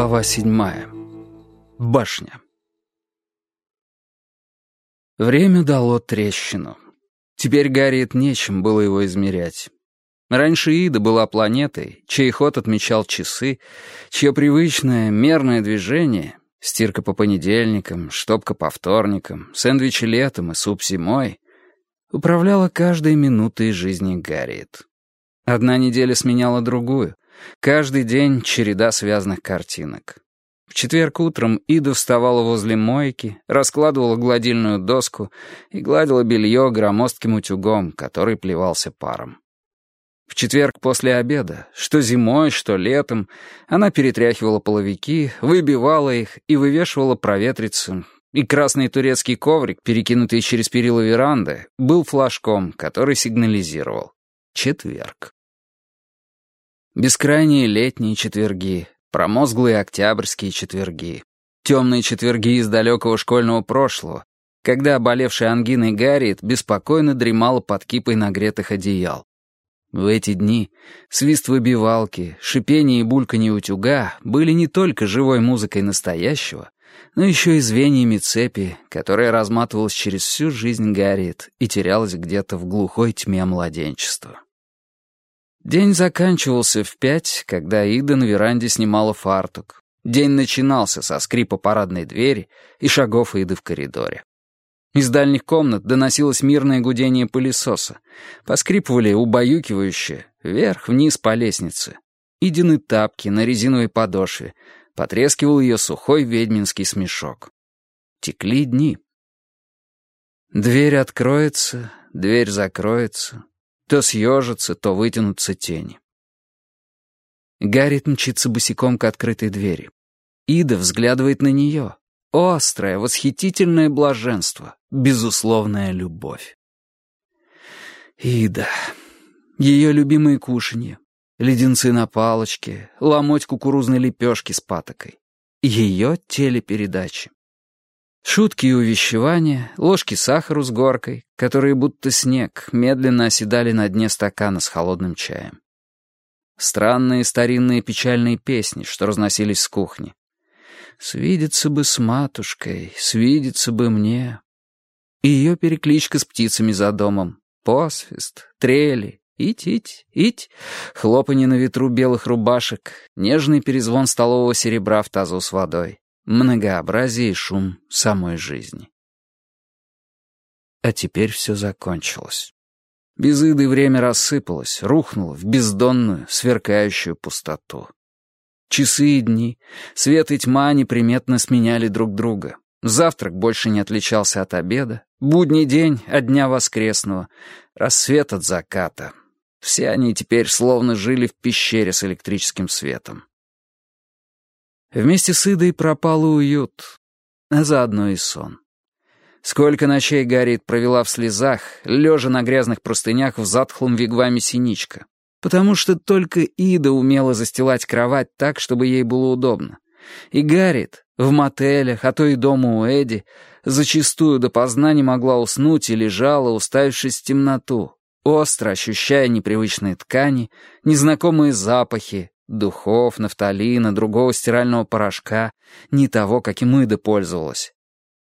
Глава седьмая. Башня. Время дало трещину. Теперь Гарриет нечем было его измерять. Раньше Ида была планетой, чей ход отмечал часы, чье привычное мерное движение — стирка по понедельникам, штопка по вторникам, сэндвичи летом и суп зимой — управляла каждой минутой жизни Гарриет. Одна неделя сменяла другую, каждый день череда связанных картинок. В четверг утром Ида вставала возле мойки, раскладывала гладильную доску и гладила белье громоздким утюгом, который плевался паром. В четверг после обеда, что зимой, что летом, она перетряхивала половики, выбивала их и вывешивала проветриться, и красный турецкий коврик, перекинутый через перила веранды, был флажком, который сигнализировал. Четверг. Бескрайние летние четверги, промозглые октябрьские четверги, темные четверги из далекого школьного прошлого, когда оболевшая ангиной Гарриет беспокойно дремала под кипой нагретых одеял. В эти дни свист выбивалки, шипение и бульканье утюга были не только живой музыкой настоящего, но еще и звеньями цепи, которая разматывалась через всю жизнь Гарриет и терялась где-то в глухой тьме младенчества. День заканчивался в пять, когда Ида на веранде снимала фартук. День начинался со скрипа парадной двери и шагов Иды в коридоре. Из дальних комнат доносилось мирное гудение пылесоса. Поскрипывали убаюкивающе, вверх-вниз по лестнице. Идины тапки на резиновой подошве. Потрескивал ее сухой ведьминский смешок. Текли дни. Дверь откроется, дверь закроется. То съежится, то вытянутся тени. Гаррит мчится босиком к открытой двери. Ида взглядывает на нее. Острое, восхитительное блаженство, безусловная любовь. Ида. Ее любимые кушанья. Леденцы на палочке, ломоть кукурузной лепешки с патокой. Ее телепередачи. Шутки и увещевания, ложки сахару с горкой, которые будто снег медленно оседали на дне стакана с холодным чаем. Странные старинные печальные песни, что разносились с кухни. Свидеться бы с матушкой, свидеться бы мне. И ее перекличка с птицами за домом. Посвист, трели, ить-ить, ить, хлопанье на ветру белых рубашек, нежный перезвон столового серебра в тазу с водой, многообразие и шум самой жизни. А теперь все закончилось. Без иды время рассыпалось, рухнуло в бездонную, сверкающую пустоту. Часы и дни, свет и тьма неприметно сменяли друг друга. Завтрак больше не отличался от обеда, будний день от дня воскресного, рассвет от заката. Все они теперь словно жили в пещере с электрическим светом. Вместе с Идой пропал уют, а заодно и сон. Сколько ночей Гарриет провела в слезах, лежа на грязных простынях в затхлом вигваме синичка потому что только Ида умела застилать кровать так, чтобы ей было удобно. И Гарриет в мотелях, а то и дома у Эдди, зачастую допоздна не могла уснуть и лежала, уставившись в темноту, остро ощущая непривычные ткани, незнакомые запахи, духов, нафталина, другого стирального порошка, не того, каким Ида пользовалась.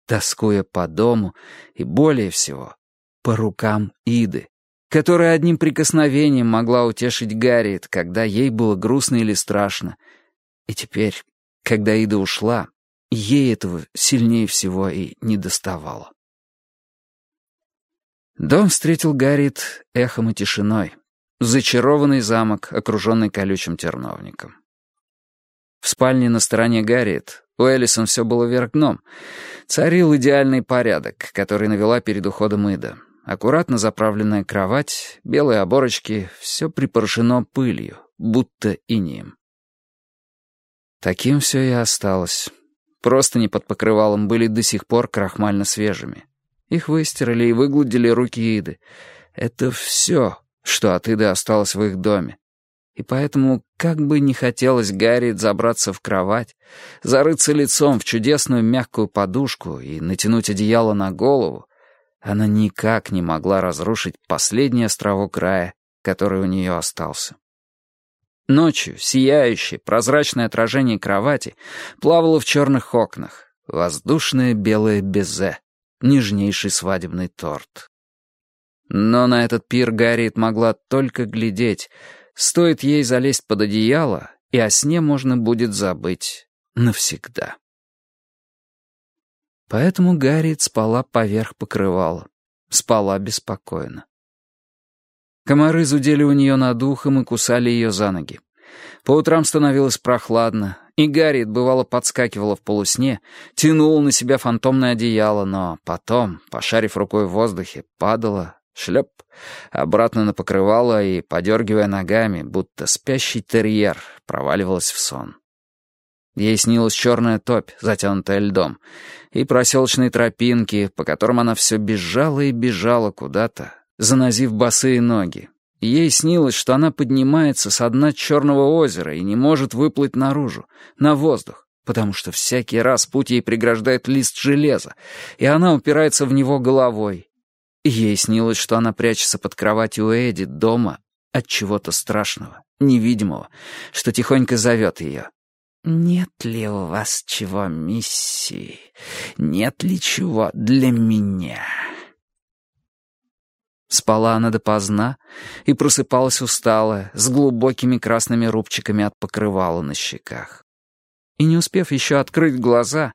Тоскуя по дому и, более всего, по рукам Иды которая одним прикосновением могла утешить Гарриет, когда ей было грустно или страшно. И теперь, когда Ида ушла, ей этого сильнее всего и не доставало. Дом встретил Гарриет эхом и тишиной. Зачарованный замок, окруженный колючим терновником. В спальне на стороне Гарриет у Эллисон все было вверх дном. Царил идеальный порядок, который навела перед уходом Ида. Аккуратно заправленная кровать, белые оборочки, все припорошено пылью, будто инеем. Таким все и осталось. Просто не под покрывалом были до сих пор крахмально свежими. Их выстирали и выгладили руки Иды. Это все, что от Иды осталось в их доме. И поэтому, как бы не хотелось Гарри забраться в кровать, зарыться лицом в чудесную мягкую подушку и натянуть одеяло на голову, она никак не могла разрушить последний островок рая, который у нее остался. Ночью сияющее, прозрачное отражение кровати плавало в черных окнах. Воздушное белое безе. Нежнейший свадебный торт. Но на этот пир Гарриет могла только глядеть. Стоит ей залезть под одеяло, и о сне можно будет забыть навсегда. Поэтому Гарриет спала поверх покрывала. Спала беспокойно. Комары зудели у нее над ухом и кусали ее за ноги. По утрам становилось прохладно, и Гарриет, бывало, подскакивала в полусне, тянула на себя фантомное одеяло, но потом, пошарив рукой в воздухе, падала, шлеп, обратно на покрывало и, подергивая ногами, будто спящий терьер, проваливалась в сон. Ей снилась черная топь, затянутая льдом, и проселочные тропинки, по которым она все бежала и бежала куда-то, занозив босые ноги. Ей снилось, что она поднимается с дна черного озера и не может выплыть наружу, на воздух, потому что всякий раз путь ей преграждает лист железа, и она упирается в него головой. Ей снилось, что она прячется под кроватью у Эдди дома от чего-то страшного, невидимого, что тихонько зовет ее. «Нет ли у вас чего, миссии? Нет ли чего для меня?» Спала она допоздна и просыпалась усталая, с глубокими красными рубчиками от покрывала на щеках. И не успев еще открыть глаза,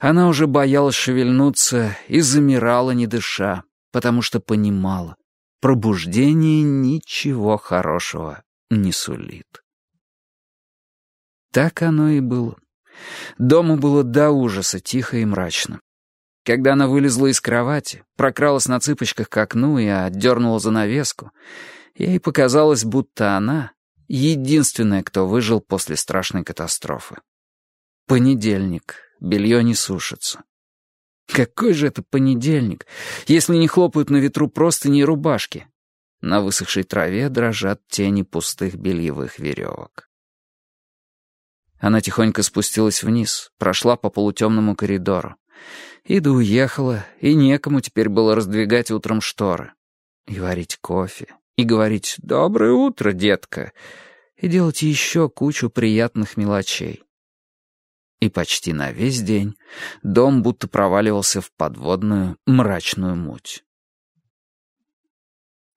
она уже боялась шевельнуться и замирала, не дыша, потому что понимала, пробуждение ничего хорошего не сулит. Так оно и было. Дома было до ужаса тихо и мрачно. Когда она вылезла из кровати, прокралась на цыпочках к окну и отдернула занавеску, ей показалось, будто она — единственная, кто выжил после страшной катастрофы. Понедельник, белье не сушится. Какой же это понедельник, если не хлопают на ветру простыни и рубашки? На высохшей траве дрожат тени пустых бельевых веревок. Она тихонько спустилась вниз, прошла по полутемному коридору. Ида уехала, и некому теперь было раздвигать утром шторы. И варить кофе, и говорить «Доброе утро, детка», и делать еще кучу приятных мелочей. И почти на весь день дом будто проваливался в подводную мрачную муть.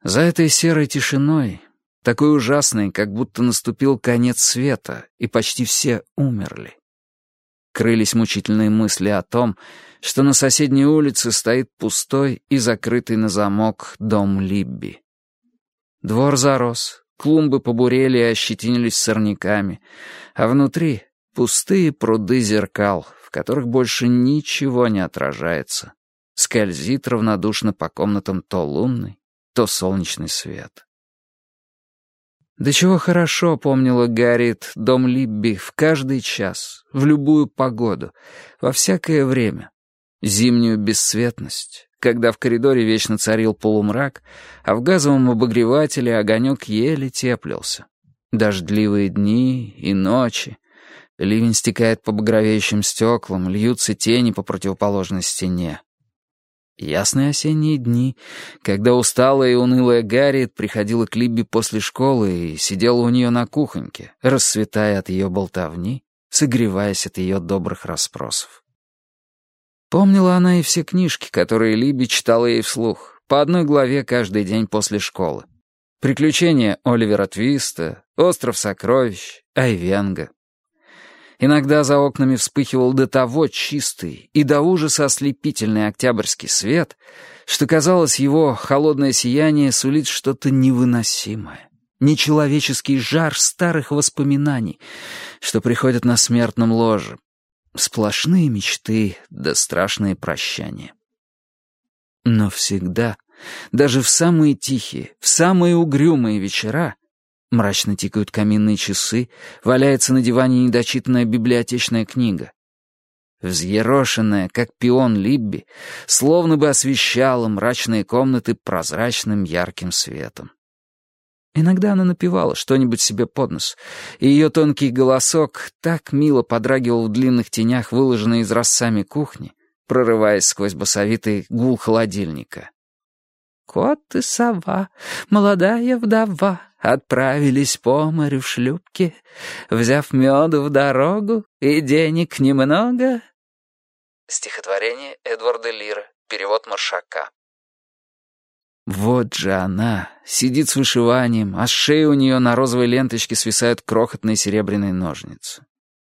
За этой серой тишиной такой ужасный, как будто наступил конец света, и почти все умерли. Крылись мучительные мысли о том, что на соседней улице стоит пустой и закрытый на замок дом Либби. Двор зарос, клумбы побурели и ощетинились сорняками, а внутри — пустые пруды зеркал, в которых больше ничего не отражается. Скользит равнодушно по комнатам то лунный, то солнечный свет. До чего хорошо помнила Гарриет дом Либби в каждый час, в любую погоду, во всякое время. Зимнюю бесцветность, когда в коридоре вечно царил полумрак, а в газовом обогревателе огонек еле теплился. Дождливые дни и ночи. Ливень стекает по багровеющим стеклам, льются тени по противоположной стене. Ясные осенние дни, когда усталая и унылая Гарриет приходила к Либби после школы и сидела у нее на кухоньке, расцветая от ее болтовни, согреваясь от ее добрых расспросов. Помнила она и все книжки, которые Либи читала ей вслух, по одной главе каждый день после школы. «Приключения Оливера Твиста», «Остров сокровищ», «Айвенга», Иногда за окнами вспыхивал до того чистый и до ужаса ослепительный октябрьский свет, что, казалось, его холодное сияние сулит что-то невыносимое. Нечеловеческий жар старых воспоминаний, что приходят на смертном ложе. Сплошные мечты да страшные прощания. Но всегда, даже в самые тихие, в самые угрюмые вечера, Мрачно тикают каминные часы, валяется на диване недочитанная библиотечная книга. Взъерошенная, как пион Либби, словно бы освещала мрачные комнаты прозрачным ярким светом. Иногда она напевала что-нибудь себе под нос, и ее тонкий голосок так мило подрагивал в длинных тенях, выложенной из рассами кухни, прорываясь сквозь басовитый гул холодильника. «Кот и сова, молодая вдова, отправились по морю в шлюпке, взяв меду в дорогу и денег немного. Стихотворение Эдварда Лира, перевод Маршака. Вот же она, сидит с вышиванием, а с шеи у нее на розовой ленточке свисают крохотные серебряные ножницы.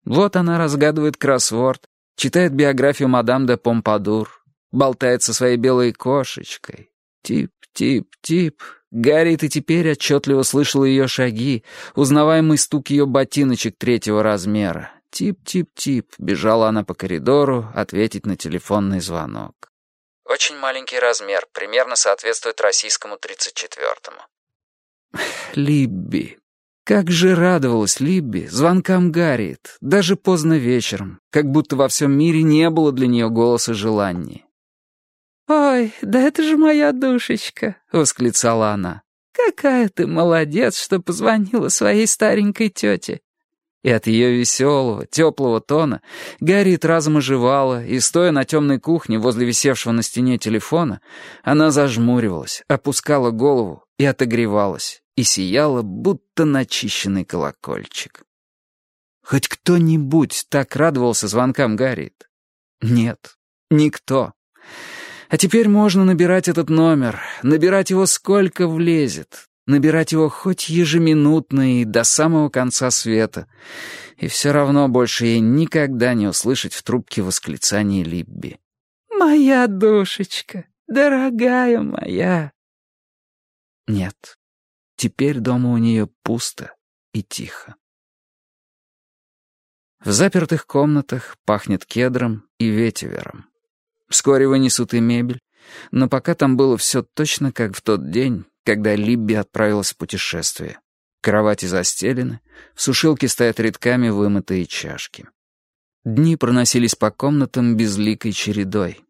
Вот она разгадывает кроссворд, читает биографию мадам де Помпадур, болтает со своей белой кошечкой. Тип, тип, тип. Гарри и теперь отчетливо слышал ее шаги, узнаваемый стук ее ботиночек третьего размера. Тип-тип-тип. Бежала она по коридору ответить на телефонный звонок. Очень маленький размер, примерно соответствует российскому 34-му. Либби. Как же радовалась Либби звонкам Гарриет, даже поздно вечером, как будто во всем мире не было для нее голоса желания. «Ой, да это же моя душечка!» — восклицала она. «Какая ты молодец, что позвонила своей старенькой тете!» И от ее веселого, теплого тона Гарриет разом оживала, и, стоя на темной кухне возле висевшего на стене телефона, она зажмуривалась, опускала голову и отогревалась, и сияла, будто начищенный колокольчик. Хоть кто-нибудь так радовался звонкам Гарриет? Нет, никто. А теперь можно набирать этот номер, набирать его сколько влезет, набирать его хоть ежеминутно и до самого конца света. И все равно больше ей никогда не услышать в трубке восклицание Либби. «Моя душечка, дорогая моя!» Нет, теперь дома у нее пусто и тихо. В запертых комнатах пахнет кедром и ветивером. Вскоре вынесут и мебель, но пока там было все точно как в тот день, когда Либби отправилась в путешествие. Кровати застелены, в сушилке стоят редками вымытые чашки. Дни проносились по комнатам безликой чередой.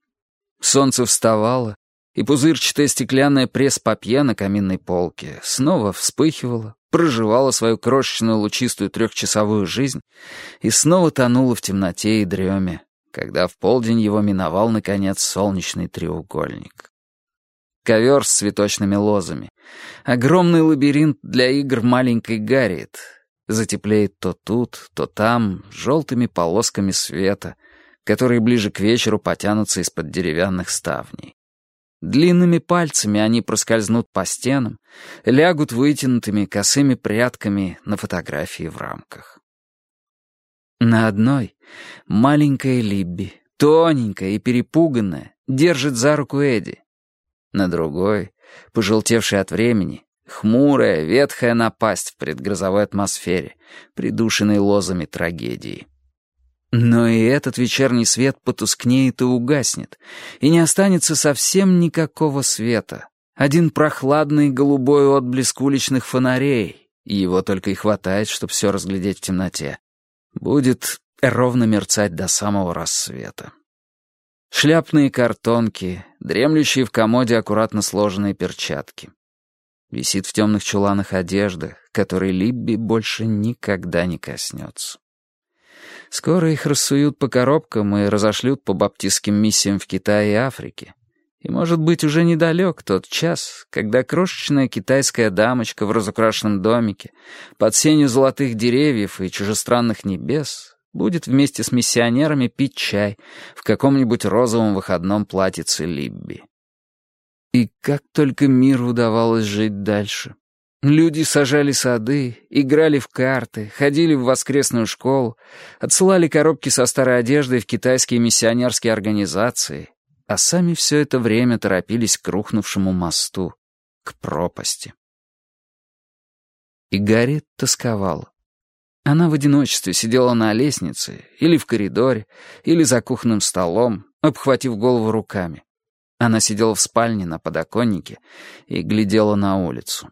Солнце вставало, и пузырчатая стеклянная пресс-папье на каминной полке снова вспыхивала, проживала свою крошечную лучистую трехчасовую жизнь и снова тонула в темноте и дреме, когда в полдень его миновал, наконец, солнечный треугольник. Ковер с цветочными лозами. Огромный лабиринт для игр маленькой Гарриет. Затеплеет то тут, то там, желтыми полосками света, которые ближе к вечеру потянутся из-под деревянных ставней. Длинными пальцами они проскользнут по стенам, лягут вытянутыми косыми прядками на фотографии в рамках. На одной маленькая Либби, тоненькая и перепуганная, держит за руку Эдди. На другой, пожелтевшая от времени, хмурая, ветхая напасть в предгрозовой атмосфере, придушенной лозами трагедии. Но и этот вечерний свет потускнеет и угаснет, и не останется совсем никакого света. Один прохладный голубой отблеск уличных фонарей, и его только и хватает, чтобы все разглядеть в темноте. Будет ровно мерцать до самого рассвета. Шляпные картонки, дремлющие в комоде аккуратно сложенные перчатки. Висит в темных чуланах одежда, которой Либби больше никогда не коснется. Скоро их рассуют по коробкам и разошлют по баптистским миссиям в Китае и Африке. И, может быть, уже недалек тот час, когда крошечная китайская дамочка в разукрашенном домике, под сенью золотых деревьев и чужестранных небес, будет вместе с миссионерами пить чай в каком-нибудь розовом выходном платьице Либби. И как только миру удавалось жить дальше. Люди сажали сады, играли в карты, ходили в воскресную школу, отсылали коробки со старой одеждой в китайские миссионерские организации, а сами все это время торопились к рухнувшему мосту, к пропасти. И Гарри тосковала. Она в одиночестве сидела на лестнице, или в коридоре, или за кухонным столом, обхватив голову руками. Она сидела в спальне на подоконнике и глядела на улицу.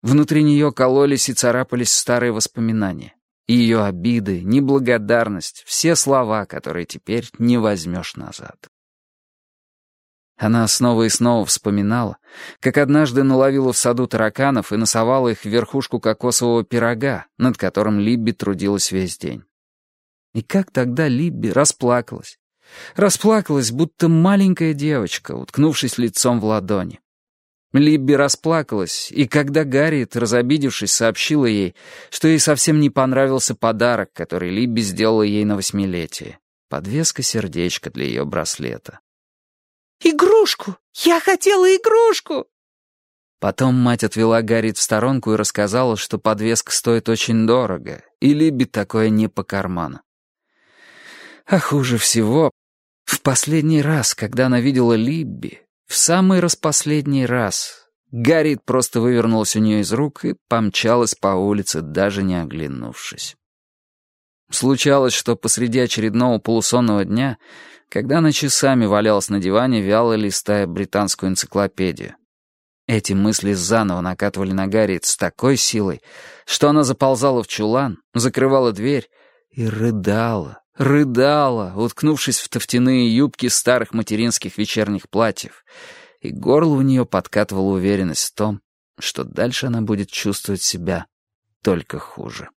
Внутри нее кололись и царапались старые воспоминания. Ее обиды, неблагодарность, все слова, которые теперь не возьмешь назад. Она снова и снова вспоминала, как однажды наловила в саду тараканов и носовала их в верхушку кокосового пирога, над которым Либби трудилась весь день. И как тогда Либби расплакалась. Расплакалась, будто маленькая девочка, уткнувшись лицом в ладони. Либби расплакалась, и когда Гарриет, разобидевшись, сообщила ей, что ей совсем не понравился подарок, который Либби сделала ей на восьмилетие — подвеска-сердечко для ее браслета. «Игрушку! Я хотела игрушку!» Потом мать отвела Гарриет в сторонку и рассказала, что подвеска стоит очень дорого, и Либби такое не по карману. А хуже всего, в последний раз, когда она видела Либби, в самый распоследний раз Гарриет просто вывернулась у нее из рук и помчалась по улице, даже не оглянувшись. Случалось, что посреди очередного полусонного дня, когда она часами валялась на диване, вяло листая британскую энциклопедию. Эти мысли заново накатывали на Гарриет с такой силой, что она заползала в чулан, закрывала дверь и рыдала, рыдала, уткнувшись в тофтяные юбки старых материнских вечерних платьев, и горло у нее подкатывала уверенность в том, что дальше она будет чувствовать себя только хуже.